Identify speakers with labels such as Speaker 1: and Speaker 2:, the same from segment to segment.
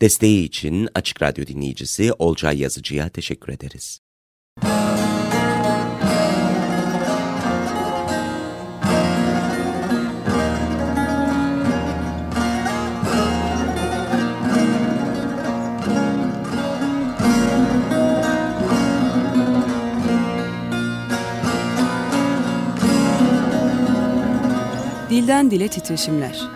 Speaker 1: Desteği için Açık Radyo dinleyicisi Olcay Yazıcı'ya teşekkür ederiz.
Speaker 2: Dilden Dile Titreşimler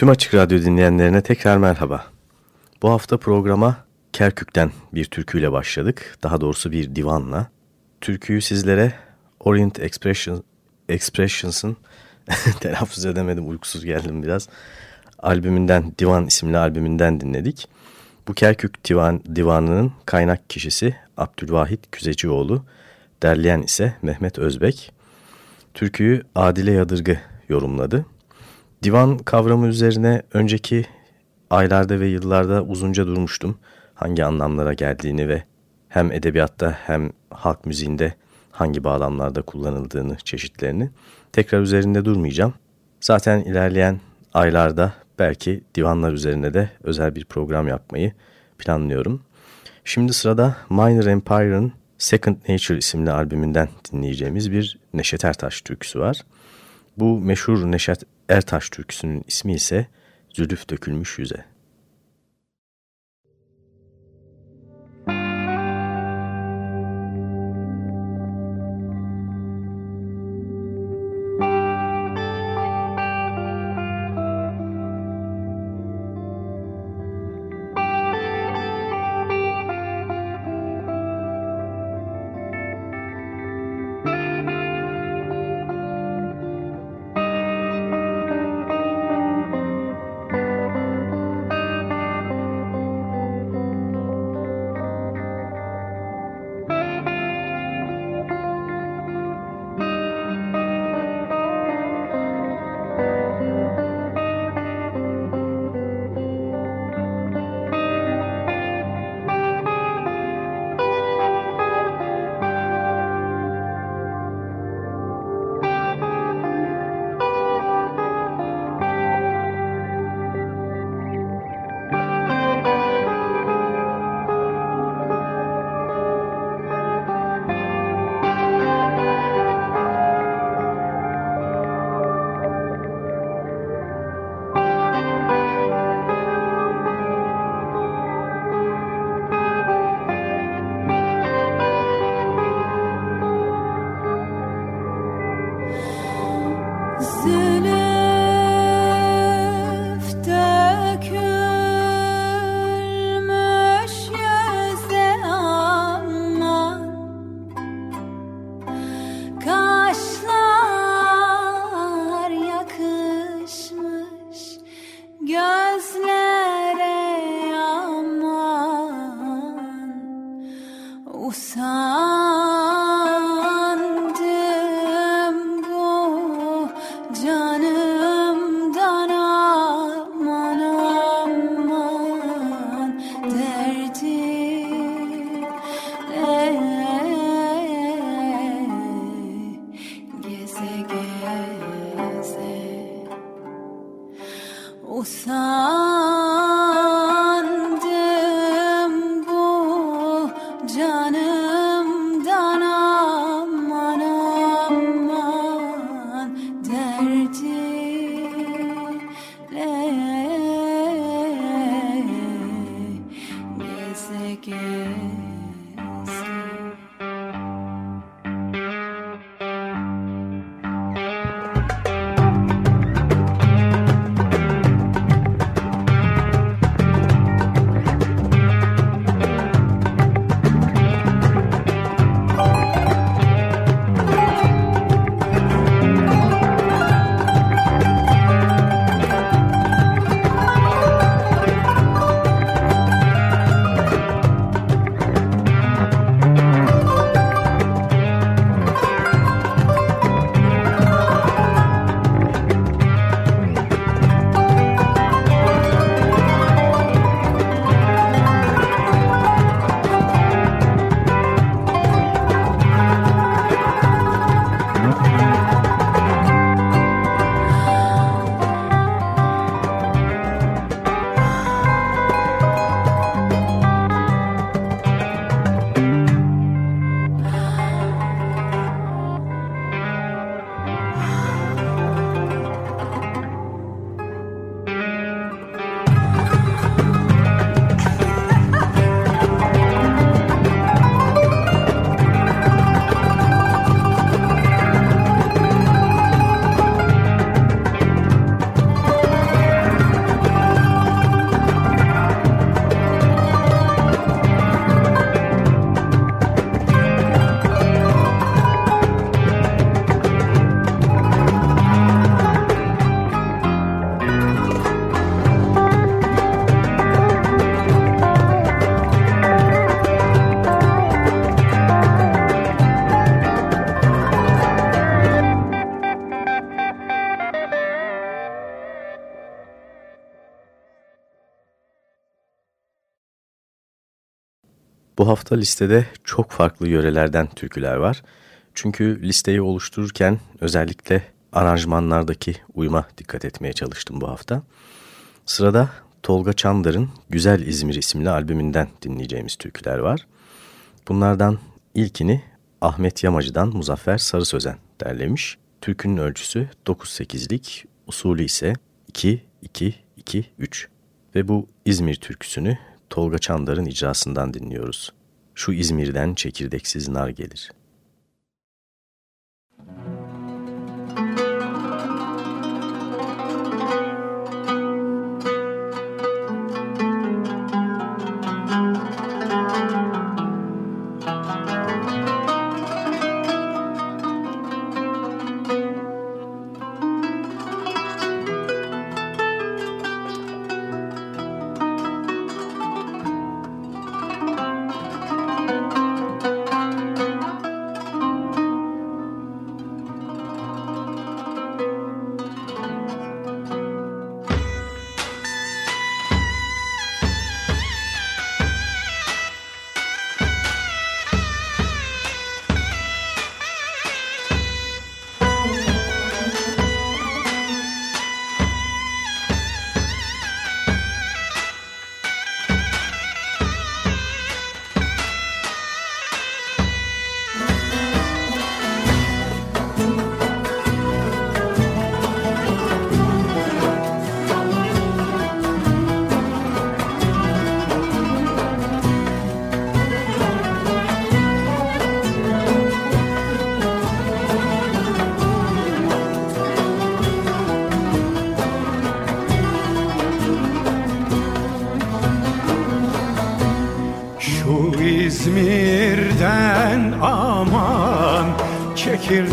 Speaker 3: Tüm Açık Radyo dinleyenlerine tekrar merhaba. Bu hafta programa Kerkük'ten bir türküyle başladık. Daha doğrusu bir divanla. Türküyü sizlere Orient Expression, Expressions'ın telaffuz edemedim uykusuz geldim biraz. Albümünden Divan isimli albümünden dinledik. Bu Kerkük divan, divanının kaynak kişisi Abdülvahit Küzecioğlu, derleyen ise Mehmet Özbek. Türküyü Adile Yadırgı yorumladı. Divan kavramı üzerine önceki aylarda ve yıllarda uzunca durmuştum. Hangi anlamlara geldiğini ve hem edebiyatta hem halk müziğinde hangi bağlamlarda kullanıldığını, çeşitlerini tekrar üzerinde durmayacağım. Zaten ilerleyen aylarda belki divanlar üzerine de özel bir program yapmayı planlıyorum. Şimdi sırada Minor Empire'ın Second Nature isimli albümünden dinleyeceğimiz bir Neşet Ertaş türküsü var. Bu meşhur Neşet Ertaş türküsünün ismi ise Zülüf Dökülmüş Yüze.
Speaker 4: Usandım
Speaker 3: hafta listede çok farklı yörelerden türküler var. Çünkü listeyi oluştururken özellikle aranjmanlardaki uyuma dikkat etmeye çalıştım bu hafta. Sırada Tolga Çandar'ın Güzel İzmir isimli albümünden dinleyeceğimiz türküler var. Bunlardan ilkini Ahmet Yamacı'dan Muzaffer Sarı Sözen derlemiş. Türkünün ölçüsü 9-8'lik, usulü ise 2-2-2-3. Ve bu İzmir türküsünü Tolga Çandar'ın icrasından dinliyoruz. Şu İzmir'den çekirdeksiz nar gelir.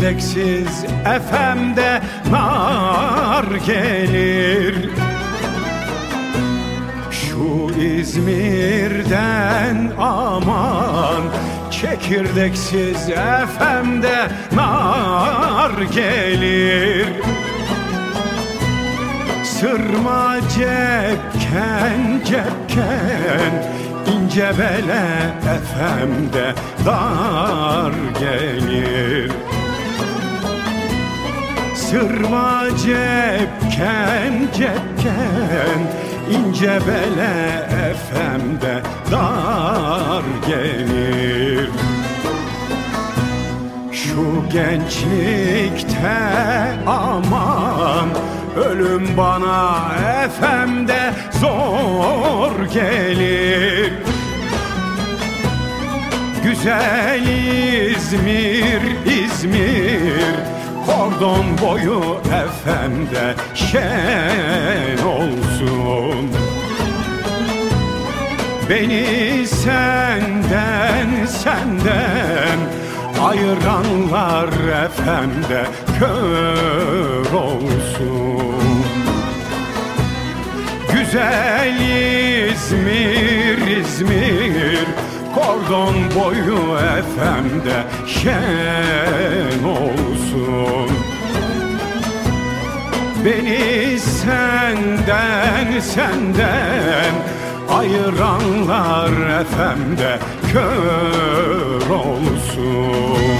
Speaker 5: Çekirdeksiz efemde nar gelir. Şu İzmir'den aman çekirdeksiz efemde nar gelir. Sırma cepken cepken ince bele efemde dar gelir Sırma cepken cepken ince bele efemde dar gelir. Şu gençlikte aman ölüm bana efemde zor gelir. Güzel İzmir, İzmir Kordon boyu efemde şen olsun. Beni senden senden ayıranlar efemde kör olsun. Güzel İzmir, İzmir Kordon boyu efemde şen olsun Beni senden senden ayıranlar efemde kör olsun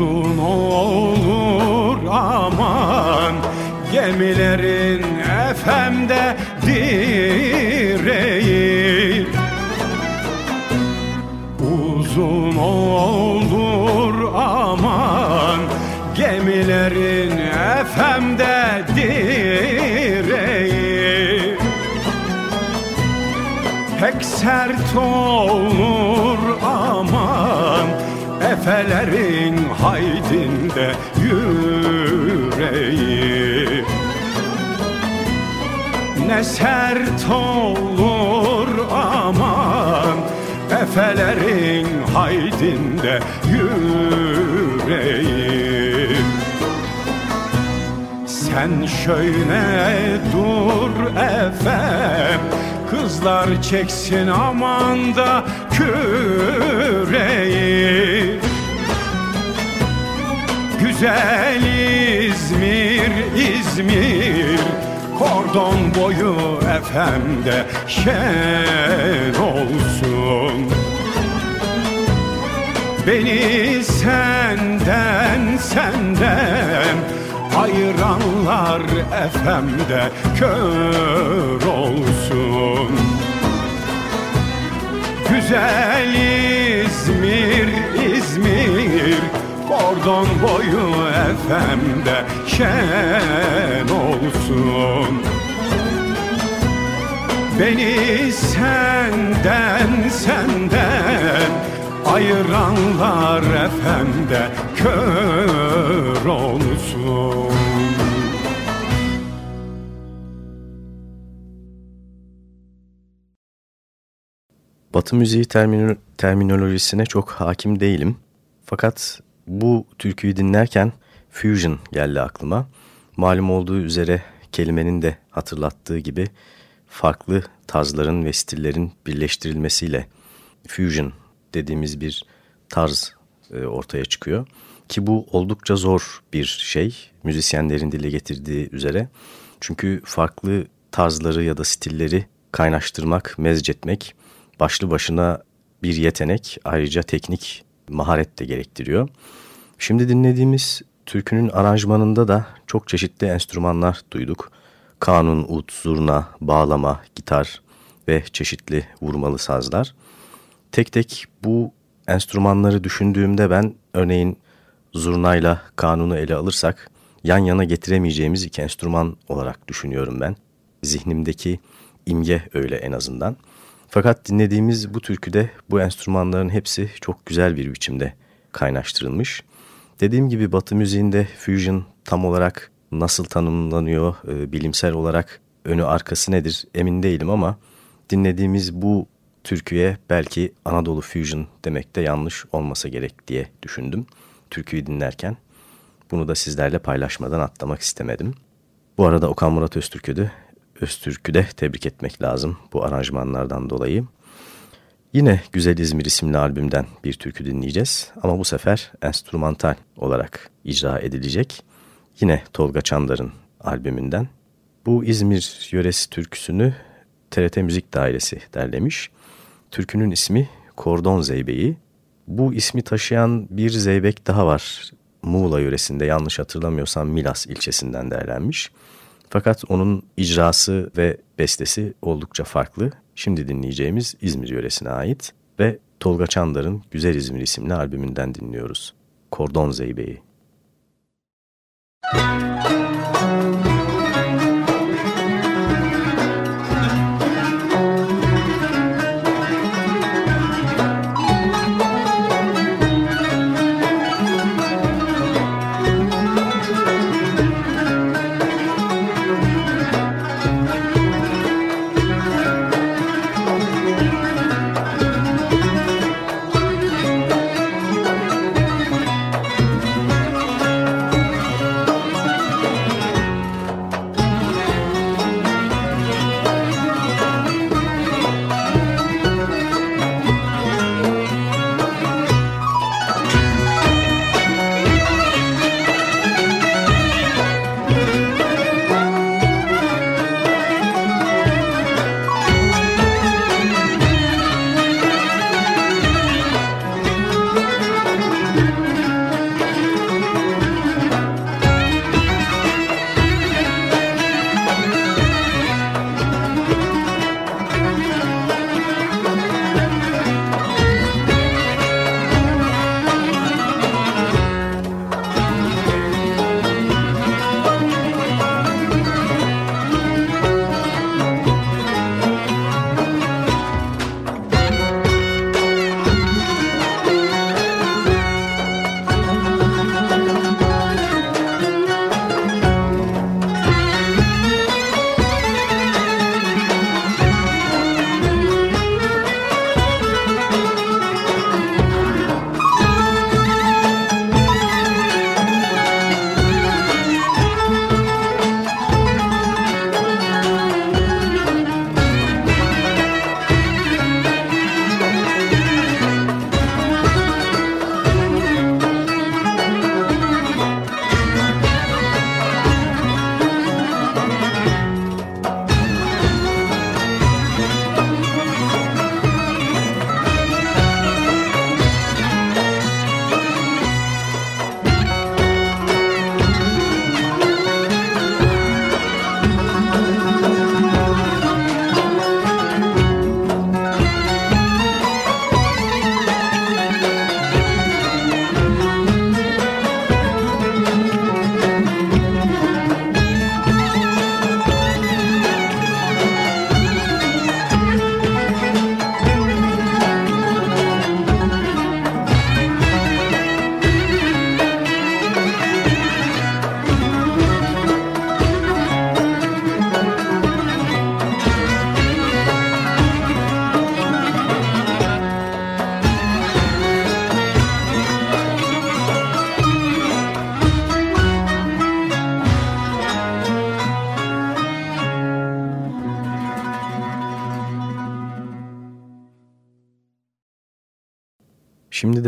Speaker 5: uzun olur aman. Gemilerin efemde direği. Uzun olur aman. Gemilerin efemde direği. Pek sert olur aman. Efelerin haydinde yüreği Ne sert olur aman Efelerin haydinde yüreği Sen şöyle dur efem Kızlar çeksin aman da küreği Güzel İzmir, İzmir. Kordon boyu efemde şen olsun. Beni senden, senden Ayıranlar efemde kör olsun. Güzel İzmir, İzmir Kordon boyu efemde şen olsun Beni senden, senden Ayıranlar efemde kör olsun
Speaker 3: Batı müziği termino terminolojisine çok hakim değilim. Fakat bu türküyü dinlerken fusion geldi aklıma. Malum olduğu üzere kelimenin de hatırlattığı gibi farklı tarzların ve stillerin birleştirilmesiyle fusion dediğimiz bir tarz e, ortaya çıkıyor. Ki bu oldukça zor bir şey müzisyenlerin dile getirdiği üzere. Çünkü farklı tarzları ya da stilleri kaynaştırmak, mezcetmek başlı başına bir yetenek ayrıca teknik maharet de gerektiriyor. Şimdi dinlediğimiz türkünün aranjmanında da çok çeşitli enstrümanlar duyduk. Kanun, ut, zurna, bağlama, gitar ve çeşitli vurmalı sazlar. Tek tek bu enstrümanları düşündüğümde ben örneğin zurnayla kanunu ele alırsak yan yana getiremeyeceğimiz iki enstrüman olarak düşünüyorum ben. Zihnimdeki imge öyle en azından. Fakat dinlediğimiz bu türküde bu enstrümanların hepsi çok güzel bir biçimde kaynaştırılmış. Dediğim gibi Batı müziğinde fusion tam olarak nasıl tanımlanıyor, e, bilimsel olarak önü arkası nedir emin değilim ama dinlediğimiz bu türküye belki Anadolu Fusion demek de yanlış olmasa gerek diye düşündüm türküyü dinlerken. Bunu da sizlerle paylaşmadan atlamak istemedim. Bu arada Okan Murat Öztürk'ü Öztürk'ü de tebrik etmek lazım bu aranjmanlardan dolayı. Yine Güzel İzmir isimli albümden bir türkü dinleyeceğiz ama bu sefer enstrümantal olarak icra edilecek. Yine Tolga Çandar'ın albümünden. Bu İzmir yöresi türküsünü TRT Müzik Dairesi derlemiş. Türkünün ismi Kordon Zeybeği. Bu ismi taşıyan bir zeybek daha var. Muğla yöresinde yanlış hatırlamıyorsam Milas ilçesinden derlenmiş. Fakat onun icrası ve bestesi oldukça farklı. Şimdi dinleyeceğimiz İzmir yöresine ait ve Tolga Çandar'ın Güzel İzmir isimli albümünden dinliyoruz. Kordon Zeybeği. Müzik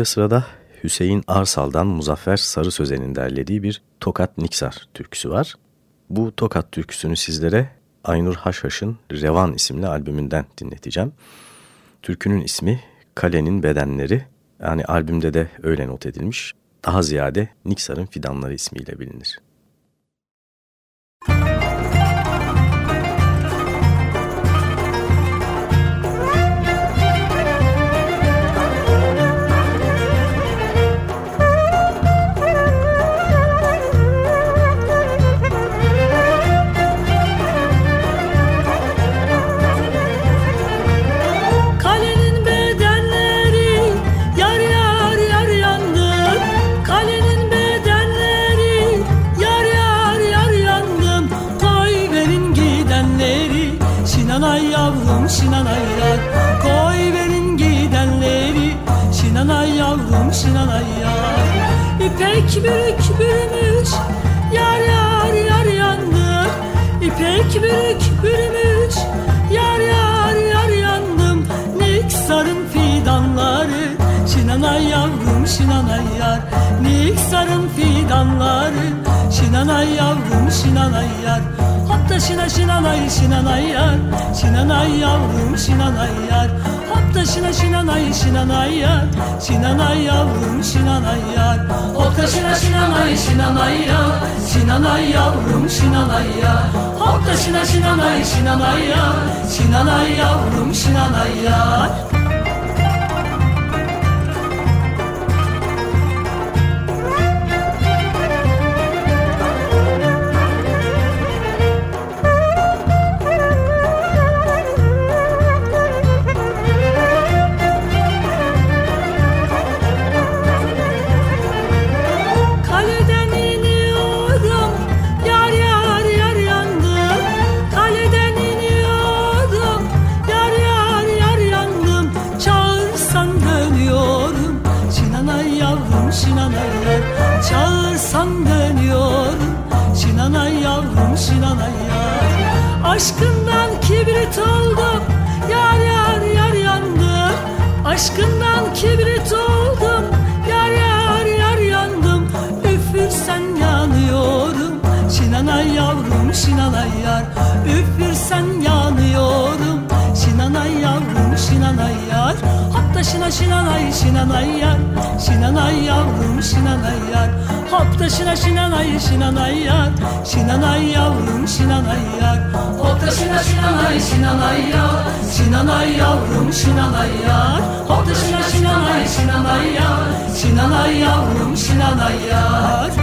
Speaker 3: Şimdi sırada Hüseyin Arsal'dan Muzaffer Sarı Sözen'in derlediği bir Tokat Niksar türküsü var. Bu Tokat türküsünü sizlere Aynur Haşhaş'ın Revan isimli albümünden dinleteceğim. Türkünün ismi Kalenin Bedenleri yani albümde de öyle not edilmiş. Daha ziyade Niksar'ın Fidanları ismiyle bilinir.
Speaker 6: İpek bürük bürümüş. Yar yar yar yandım. Niksar'ın fidanları. Şinanay yavrum şinanay yar. Niksar'ın fidanları Şinanay yavrum şinanay yar. Hatta şina şinanay şinanay yar. Şinanay yavrum şinanay yar. Hatta şina şinanay şinanay yar. Şinanay yavrum şinanay yar. Hatta şina şinanay şinanay yar. Şinanay yavrum şinanay yar. Hatta şina şinanay şinanay yar. Şinanay yavrum şinanay yar şina şinanay şinanay yar Şinanay yavrum şinanay yar Hatta şina şinanay şinanay yar Şinanay yavrum şinanay yar Hatta şina şinanay şinanay yar Şinanay yavrum şinanay yar Hatta şina şinanay şinanay yar Şinanay yavrum şinanay yar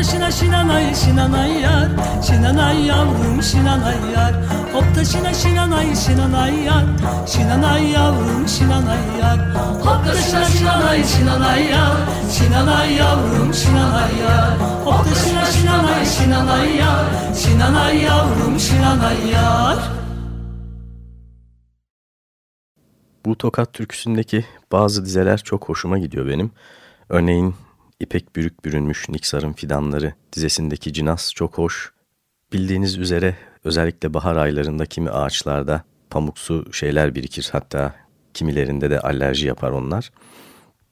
Speaker 6: Hop da şina şinanay şinanay yar. Şinanay yavrum şinanay yar. Hop da şina şinanay şinanay yar. Şinanay yavrum şinanay yar. Hop da şina şinanay şinanay yar. Şinanay yavrum şinanay yar.
Speaker 3: Bu Tokat türküsündeki bazı dizeler çok hoşuma gidiyor benim. Örneğin İpek bürük bürünmüş Niksar'ın fidanları dizesindeki cinas çok hoş. Bildiğiniz üzere özellikle bahar aylarında kimi ağaçlarda pamuksu şeyler birikir hatta kimilerinde de alerji yapar onlar.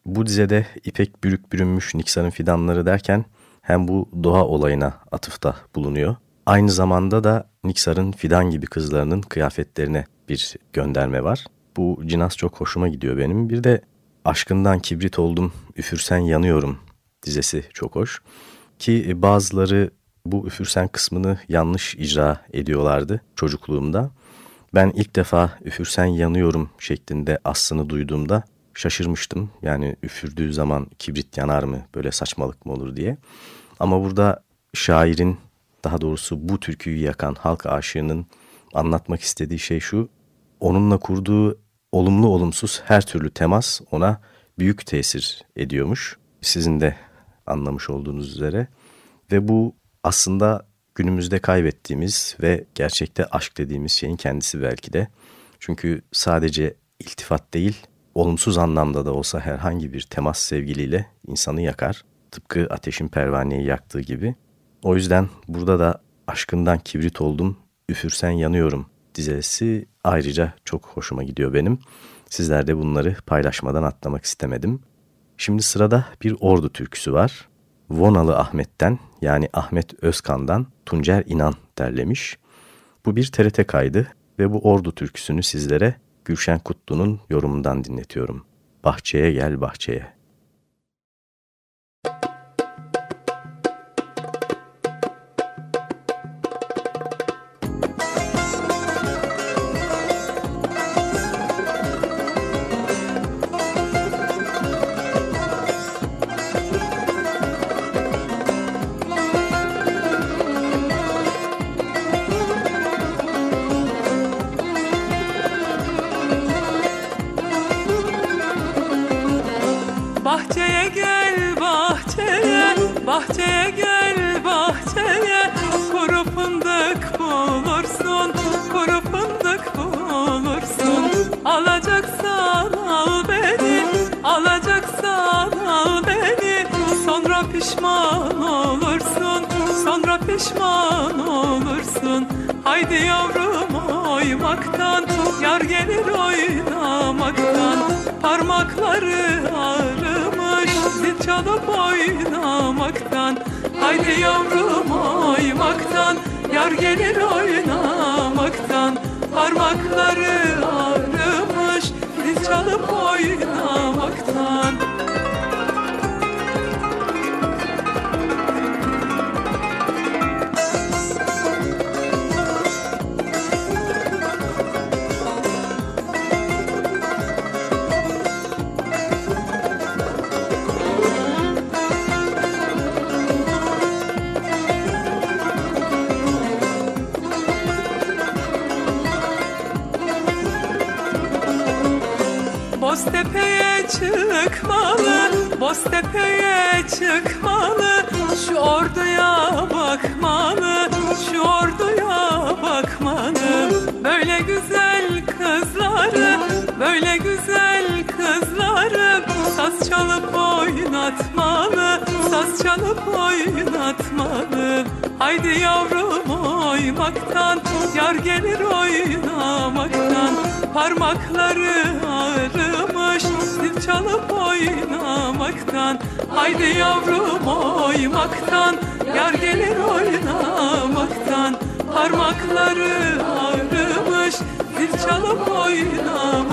Speaker 3: Bu dizede İpek bürük bürünmüş Niksar'ın fidanları derken hem bu doğa olayına atıfta bulunuyor. Aynı zamanda da Niksar'ın fidan gibi kızlarının kıyafetlerine bir gönderme var. Bu cinas çok hoşuma gidiyor benim. Bir de Aşkından kibrit oldum, üfürsen yanıyorum dizesi çok hoş. Ki bazıları bu üfürsen kısmını yanlış icra ediyorlardı çocukluğumda. Ben ilk defa üfürsen yanıyorum şeklinde aslını duyduğumda şaşırmıştım. Yani üfürdüğü zaman kibrit yanar mı böyle saçmalık mı olur diye. Ama burada şairin daha doğrusu bu türküyü yakan halk aşığının anlatmak istediği şey şu. Onunla kurduğu olumlu olumsuz her türlü temas ona büyük tesir ediyormuş. Sizin de anlamış olduğunuz üzere. Ve bu aslında günümüzde kaybettiğimiz ve gerçekte aşk dediğimiz şeyin kendisi belki de. Çünkü sadece iltifat değil, olumsuz anlamda da olsa herhangi bir temas sevgiliyle insanı yakar. Tıpkı ateşin pervaneyi yaktığı gibi. O yüzden burada da aşkından kibrit oldum, üfürsen yanıyorum dizesi ayrıca çok hoşuma gidiyor benim. Sizler de bunları paylaşmadan atlamak istemedim. Şimdi sırada bir ordu türküsü var. Vonalı Ahmet'ten yani Ahmet Özkan'dan Tuncer İnan derlemiş. Bu bir TRT kaydı ve bu ordu türküsünü sizlere Gülşen Kutlu'nun yorumundan dinletiyorum. Bahçeye gel bahçeye.
Speaker 7: Çalıp oynatmalı Haydi yavrum oymaktan, yar gelir oynamaktan. Parmakları ağrımış zil çalıp oynamaktan. Haydi yavrum oymaktan yar gelir oynamaktan. Parmakları ağrımış zil çalıp oynamaktan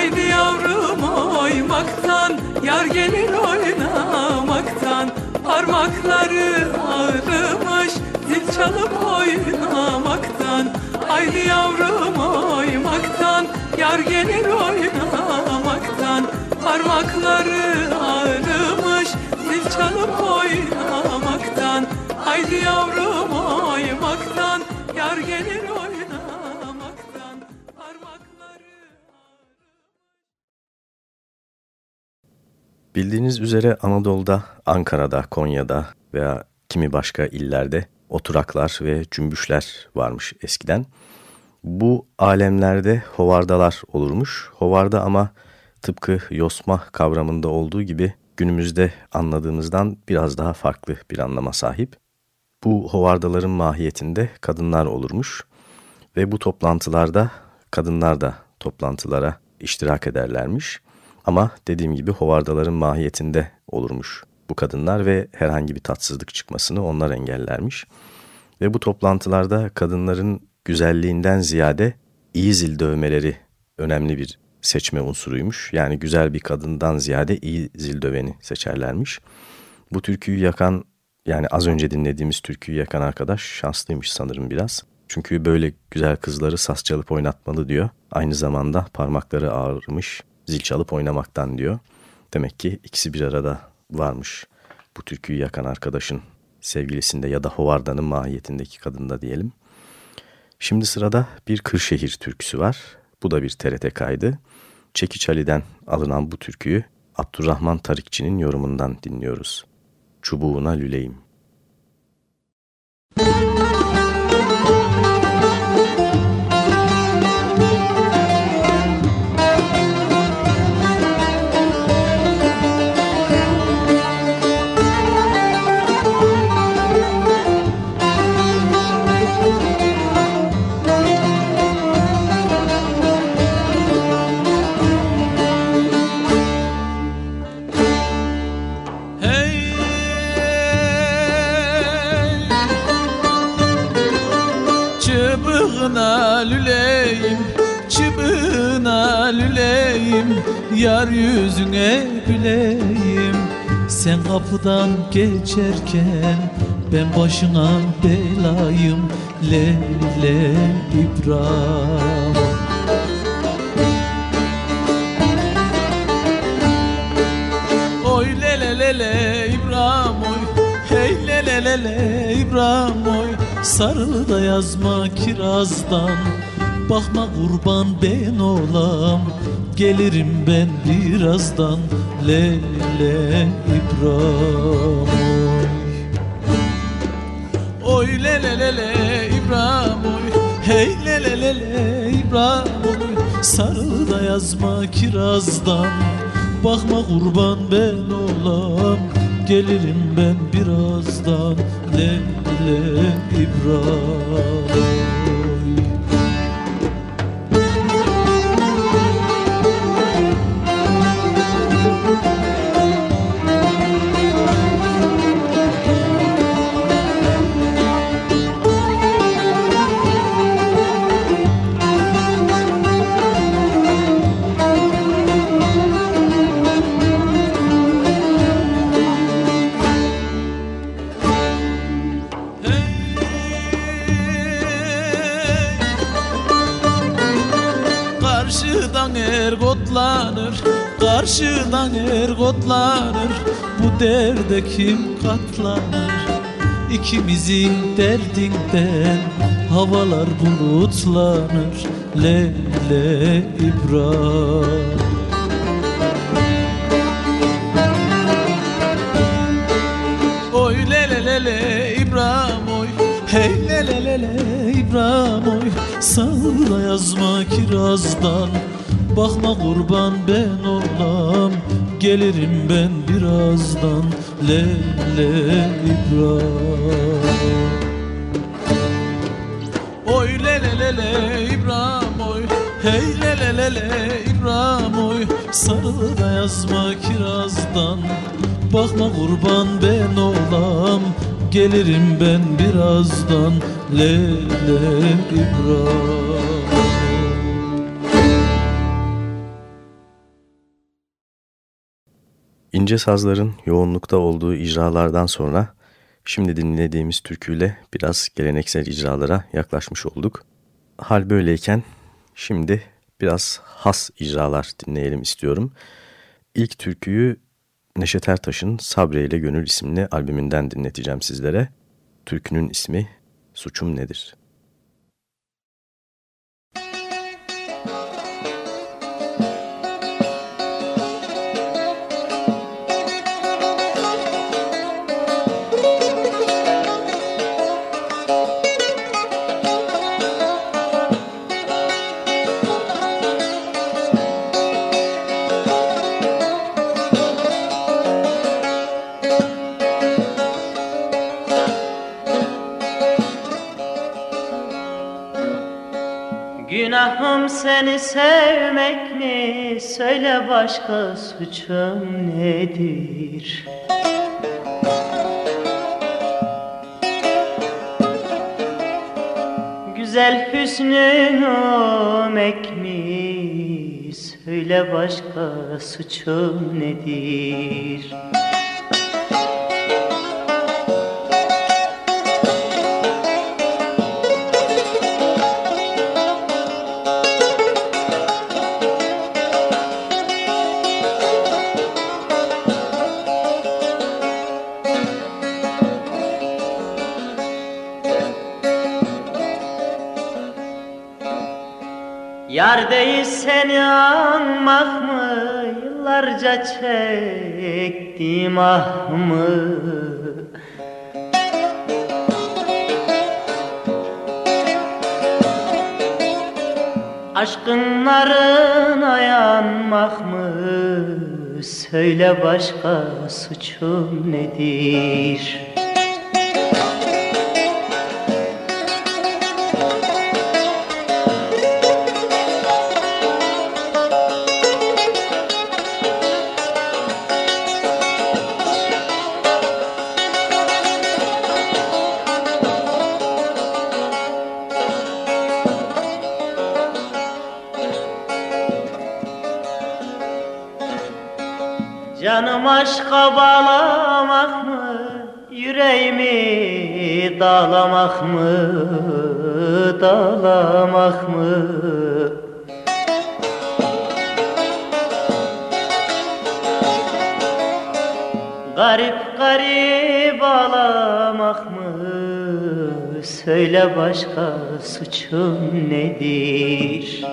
Speaker 7: Haydi yavrum oymaktan Yar gelir oynamaktan. Parmakları ağrımış Zil çalıp oynamaktan. Haydi yavrum oymaktan Yar gelir oynamaktan. Parmakları ağrımış Zil çalıp oynamaktan. Haydi yavrum oymaktan Yar gelir oynamaktan
Speaker 3: Bildiğiniz üzere Anadolu'da, Ankara'da, Konya'da veya kimi başka illerde oturaklar ve cümbüşler varmış eskiden. Bu alemlerde hovardalar olurmuş. Hovarda ama tıpkı yosma kavramında olduğu gibi günümüzde anladığımızdan biraz daha farklı bir anlama sahip. Bu hovardaların mahiyetinde kadınlar olurmuş ve bu toplantılarda kadınlar da toplantılara iştirak ederlermiş. Ama dediğim gibi hovardaların mahiyetinde olurmuş bu kadınlar ve herhangi bir tatsızlık çıkmasını onlar engellermiş. Ve bu toplantılarda kadınların güzelliğinden ziyade iyi zil dövmeleri önemli bir seçme unsuruymuş. Yani güzel bir kadından ziyade iyi zil döveni seçerlermiş. Bu türküyü yakan yani az önce dinlediğimiz türküyü yakan arkadaş şanslıymış sanırım biraz. Çünkü böyle güzel kızları saz çalıp oynatmalı diyor. Aynı zamanda parmakları ağrımış zil çalıp oynamaktan diyor. Demek ki ikisi bir arada varmış bu türküyü yakan arkadaşın sevgilisinde ya da Hovarda'nın mahiyetindeki kadında diyelim. Şimdi sırada bir Kırşehir türküsü var. Bu da bir TRT kaydı. Çekiç Ali'den alınan bu türküyü Abdurrahman Tarikçi'nin yorumundan dinliyoruz. Çubuğuna lüleyim. Müzik
Speaker 8: Yar yüzüne güleyim Sen kapıdan geçerken Ben başına belayım. Lele İbrahim. Oy lele lele İbrahim oy. Hey lele lele İbrahim oy. Sarıl da yazma kirazdan Bakma kurban ben olam Gelirim ben birazdan Lele İbrahim Oy lele lele İbrahim oy Hey lele lele İbrahim oy Sarıl yazma kirazdan. Bakma kurban ben olam. Gelirim ben birazdan Lele İbrahim Karşıdan er kotlanır Bu derde kim katlanır? İkimizin derdinden Havalar bulutlanır Lele İbrahim. Oy lele lele İbrahim oy. Hey lele lele İbrahim oy. Sağla yazma kirazdan Bakma kurban ben olam Gelirim ben birazdan Lele İbrahim. Oy lele lele İbrahim oy. Hey lele lele İbrahim oy. Sarıl da yazma kirazdan. Bakma kurban ben olam Gelirim ben birazdan Lele İbrahim
Speaker 3: İnce sazların yoğunlukta olduğu icralardan sonra şimdi dinlediğimiz türküyle biraz geleneksel icralara yaklaşmış olduk. Hal böyleyken şimdi biraz has icralar dinleyelim istiyorum. İlk türküyü Neşet Ertaş'ın Sabre ile Gönül isimli albümünden dinleteceğim sizlere. Türkünün ismi Suçum Nedir?
Speaker 9: Seni sevmek mi? Söyle başka suçum nedir? Güzel hüsnün ekmi Söyle başka suçum nedir? Seni anmak mı? Yıllarca çektim ah mı? Aşkın narına mı? Söyle başka suçum nedir? Canım aşka bağlamak mı Yüreğimi dağlamak mı Dağlamak mı Garip garip ağlamak mı Söyle başka suçum nedir?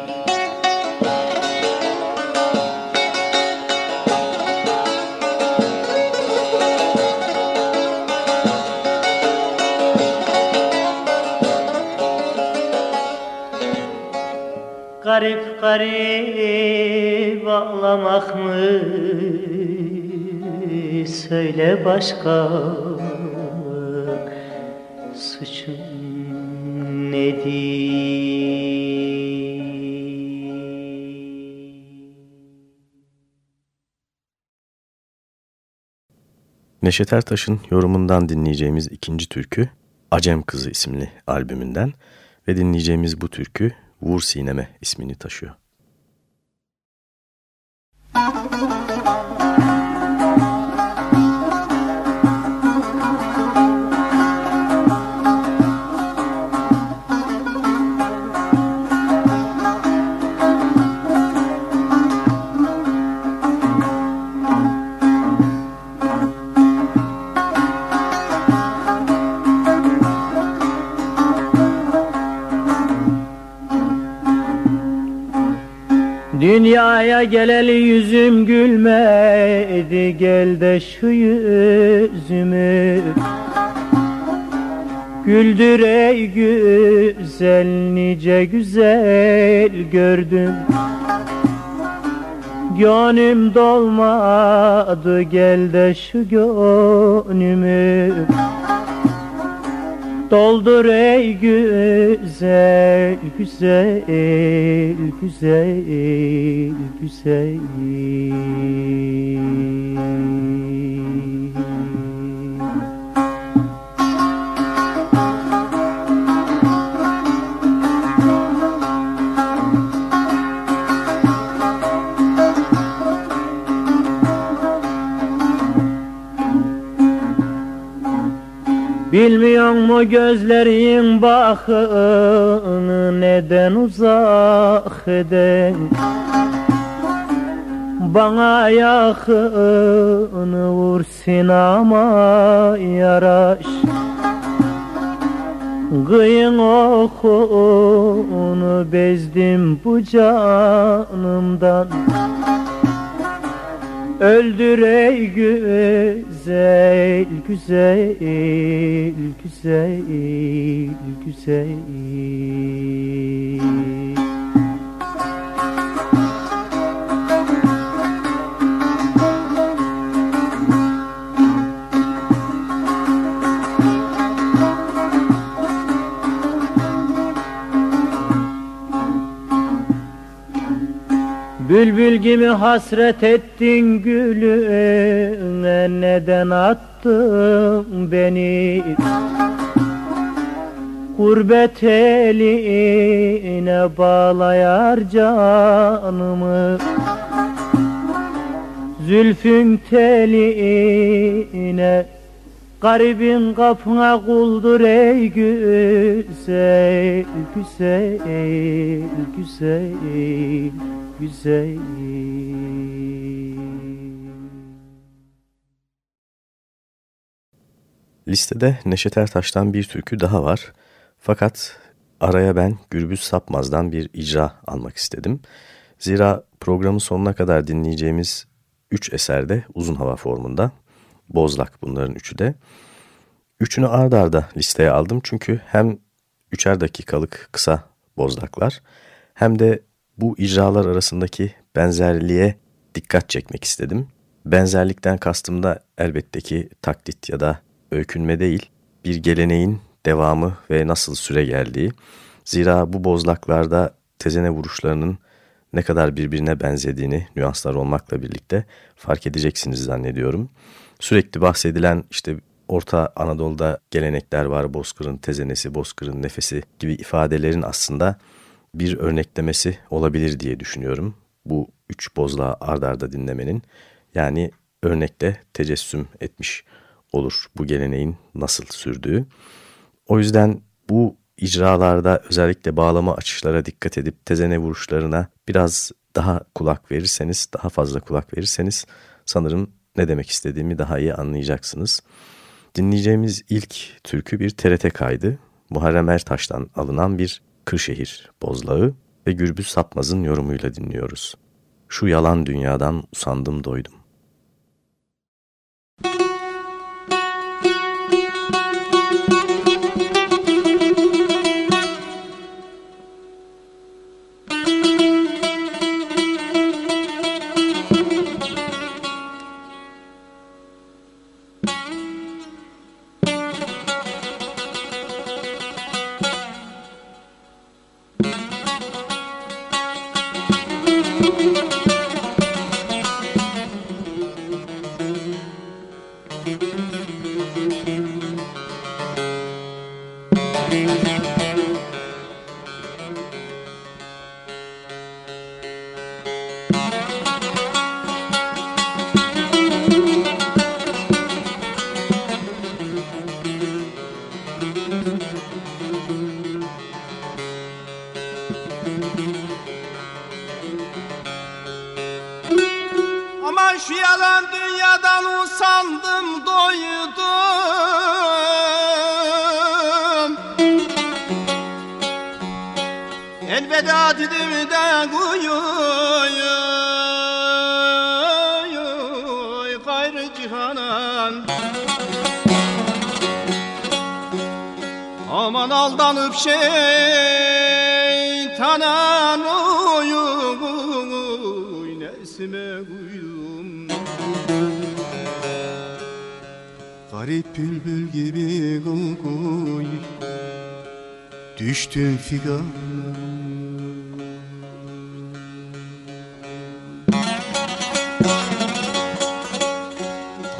Speaker 9: Garip ağlamak mı Söyle başka suçum nedir?
Speaker 3: Neşet Ertaş'ın yorumundan dinleyeceğimiz ikinci türkü Acem Kızı isimli albümünden ve dinleyeceğimiz bu türkü Vur Sineme ismini taşıyor.
Speaker 9: Dünyaya geleli yüzüm gülmedi Gel de şu yüzümü. Güldür ey güzel nice güzel gördüm. Gönlüm dolmadı gel de şu gönlümü Doldur ey güzel, güzel, güzel, güzel. Bilmiyor mu gözlerin bakını? Neden uzak eden Bana yakını vursun ama yaraş. Kıyın okunu bezdim bu canımdan Öldür ey güzel, güzel, güzel, güzel. Bülbül gibi hasret ettin gülüne neden attın beni? Gurbet eline bağlayar canımı. Zülfün teline Garibin kapına kuldur ey güzel Güzel, güzel, güzel
Speaker 3: Listede Neşet Ertaş'tan bir türkü daha var. Fakat araya ben Gürbüz Sapmaz'dan bir icra almak istedim. Zira programın sonuna kadar dinleyeceğimiz üç eserde uzun hava formunda. Bozlak bunların üçü de. Üçünü ard arda listeye aldım çünkü hem üçer dakikalık kısa bozlaklar hem de bu icralar arasındaki benzerliğe dikkat çekmek istedim. Benzerlikten kastım da elbette ki taklit ya da öykünme değil, bir geleneğin devamı ve nasıl süre geldiği. Zira bu bozlaklarda tezene vuruşlarının ne kadar birbirine benzediğini nüanslar olmakla birlikte fark edeceksiniz zannediyorum. Sürekli bahsedilen işte Orta Anadolu'da gelenekler var, bozkırın tezenesi, bozkırın nefesi gibi ifadelerin aslında bir örneklemesi olabilir diye düşünüyorum. Bu üç bozlağı ardarda dinlemenin yani örnekte tecessüm etmiş olur bu geleneğin nasıl sürdüğü. O yüzden bu icralarda özellikle bağlama açışlara dikkat edip tezene vuruşlarına biraz daha kulak verirseniz, daha fazla kulak verirseniz sanırım ne demek istediğimi daha iyi anlayacaksınız. Dinleyeceğimiz ilk türkü bir TRT kaydı. Muharrem Ertaş'tan alınan bir Kırşehir bozlağı ve Gürbüz Sapmaz'ın yorumuyla dinliyoruz. Şu yalan dünyadan usandım doydum.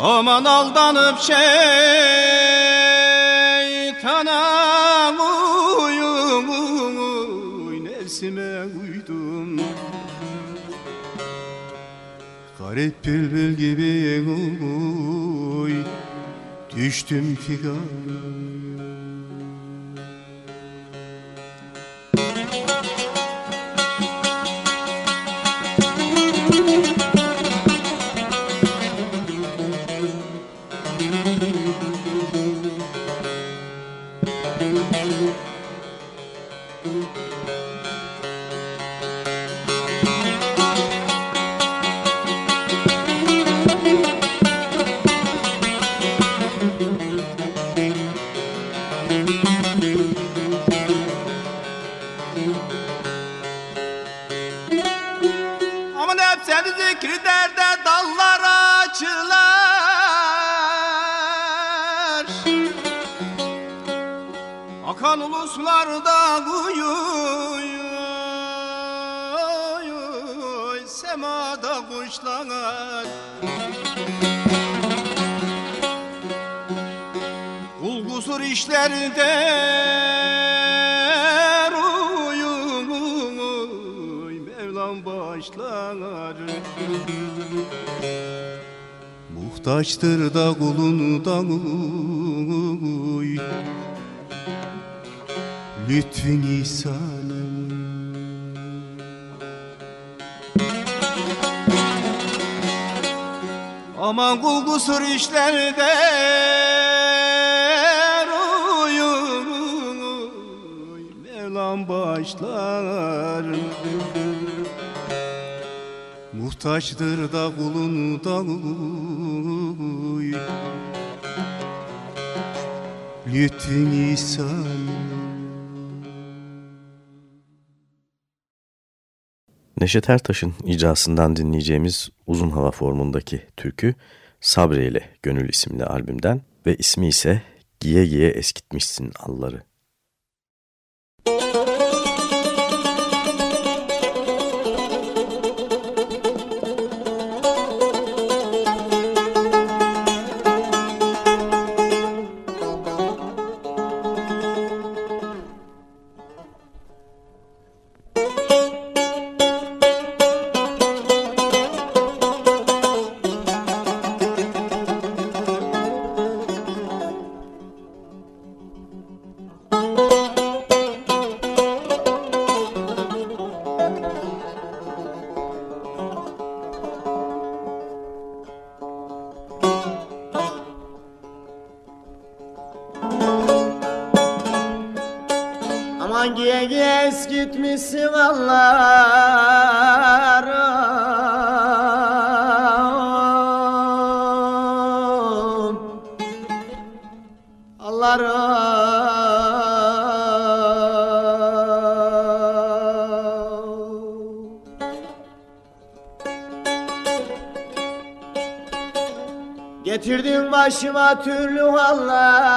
Speaker 10: Aman aldanıp şeytana uy, uy, nefsime uydum. Garip bülbül gibi uy, düştüm figan dağda kuyu semada kuşlar Kul kusur işlerde başlar Muhtaçtır da kulunu da kulunu Lütfün ihsanın Aman kul kusur işlerde Uyum uy Mevlam başlar. Muhtaçtır da kulundan uy Lütfün ihsanın
Speaker 3: Neşet Ertaş'ın icrasından dinleyeceğimiz uzun hava formundaki türkü Sabre ile Gönül isimli albümden ve ismi ise Giye Giye Eskitmişsin Alları.
Speaker 11: Türlü hallarım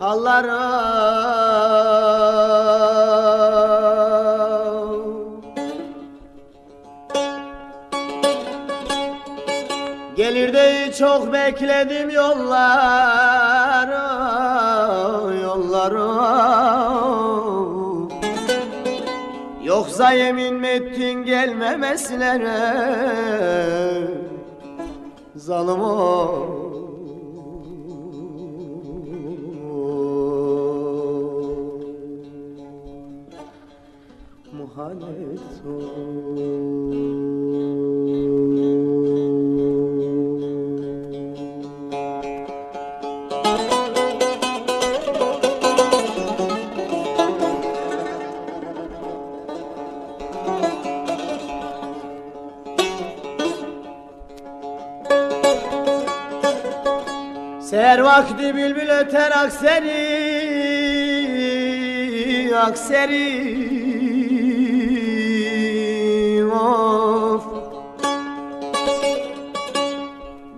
Speaker 11: Hallarım Gelir de çok bekledim yolları Yoksa yemin mi ettin gelmemeslere? Zalim Muhallet Seher akseri Akseri Of.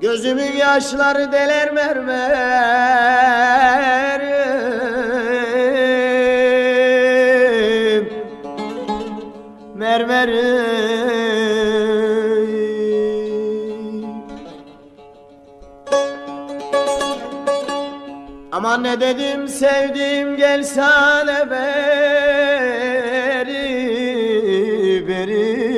Speaker 11: Gözümün yaşları deler mermerim ne dedim? Sevdiğim gel sana beri beri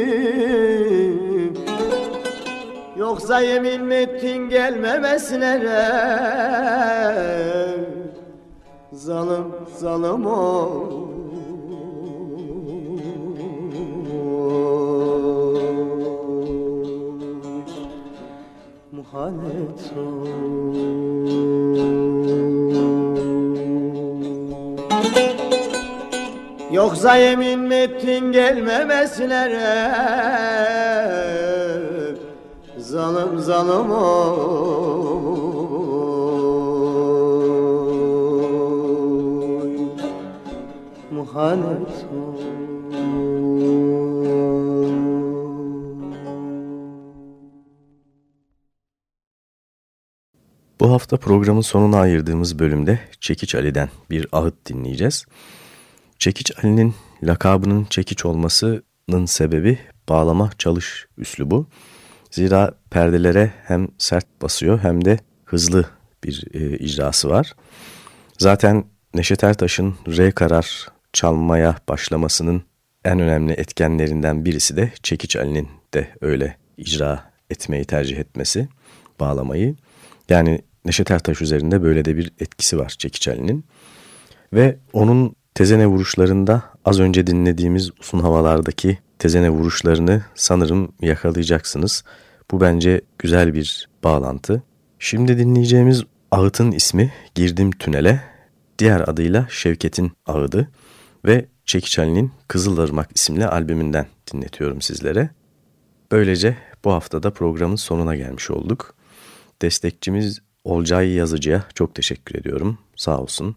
Speaker 11: Yoksa yemin mi ettin gelmemeslere Zalim zalim olmuş Yoksa yemin mi ettin gelmemeslere Zalim zalim oy. Muhallet
Speaker 3: Bu hafta programın sonuna ayırdığımız bölümde Çekiç Ali'den bir ahıt dinleyeceğiz. Çekiç Ali'nin lakabının çekiç olmasının sebebi bağlama çalış üslubu. Zira perdelere hem sert basıyor hem de hızlı bir e, icrası var. Zaten Neşet Ertaş'ın R karar çalmaya başlamasının en önemli etkenlerinden birisi de Çekiç Ali'nin de öyle icra etmeyi tercih etmesi, bağlamayı. Yani Neşet Ertaş üzerinde böyle de bir etkisi var Çekiç Ali'nin. Ve onun tezene vuruşlarında az önce dinlediğimiz uzun havalardaki tezene vuruşlarını sanırım yakalayacaksınız. Bu bence güzel bir bağlantı. Şimdi dinleyeceğimiz ağıtın ismi Girdim Tünele, diğer adıyla Şevket'in Ağıdı ve Çekiç Ali'nin Kızılırmak isimli albümünden dinletiyorum sizlere. Böylece bu haftada programın sonuna gelmiş olduk. Destekçimiz Olcay Yazıcı'ya çok teşekkür ediyorum. Sağ olsun.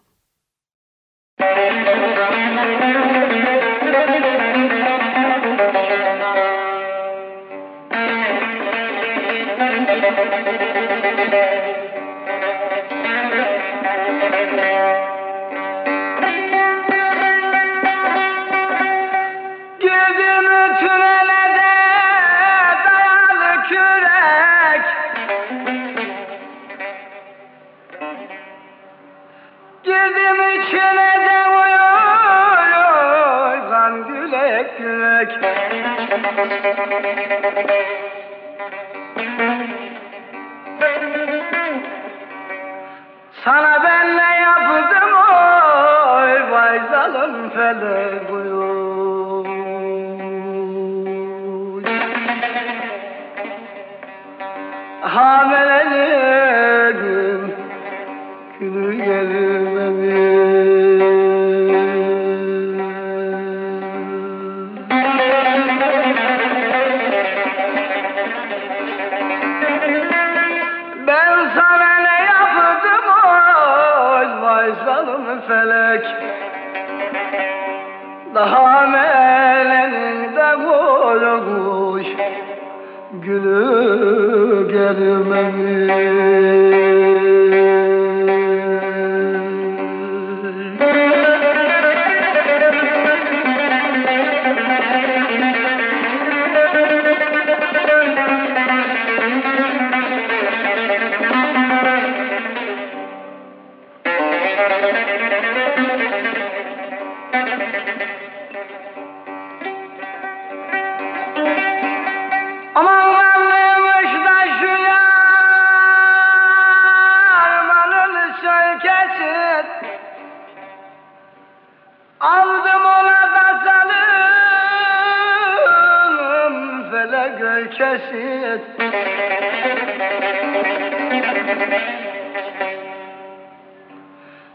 Speaker 12: Kesit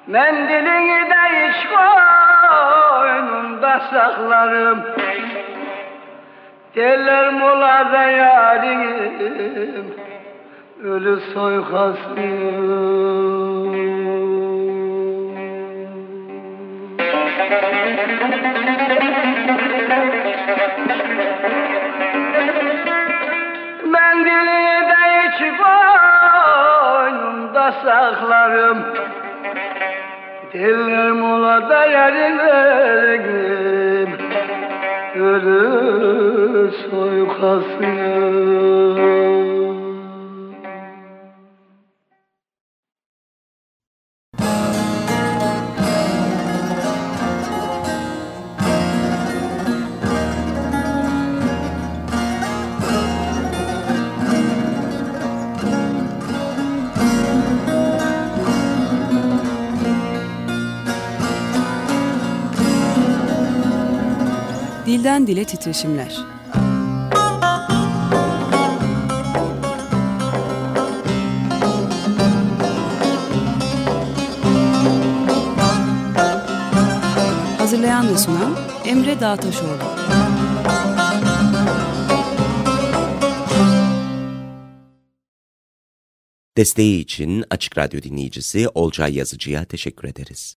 Speaker 12: Mendilini de iç koynumda saklarım. Derler molada yarim Ölü soykasım Diller molada yerim Ölü soykasım
Speaker 2: Dile titreşimler. Hazırlayan ve sunan Emre Dağtaşoğlu.
Speaker 1: Desteği için Açık Radyo dinleyicisi Olcay Yazıcı'ya teşekkür ederiz.